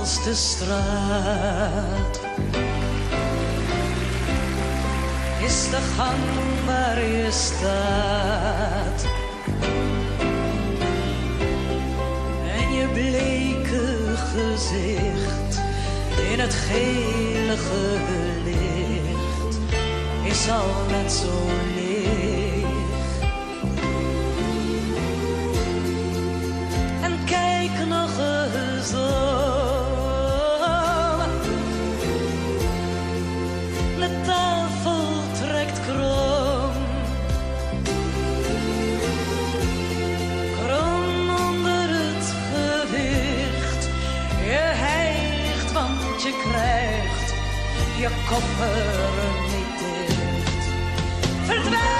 als de straat. Is de gang waar je staat. En je bleke gezicht in het gele licht is al net zo leeg. En kijk nog eens om. De tafel trekt krom. Krom onder het gewicht. Je hijgt, want je krijgt je kop er niet dicht. Verdwijn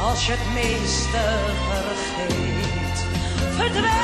als je het meeste vergeet.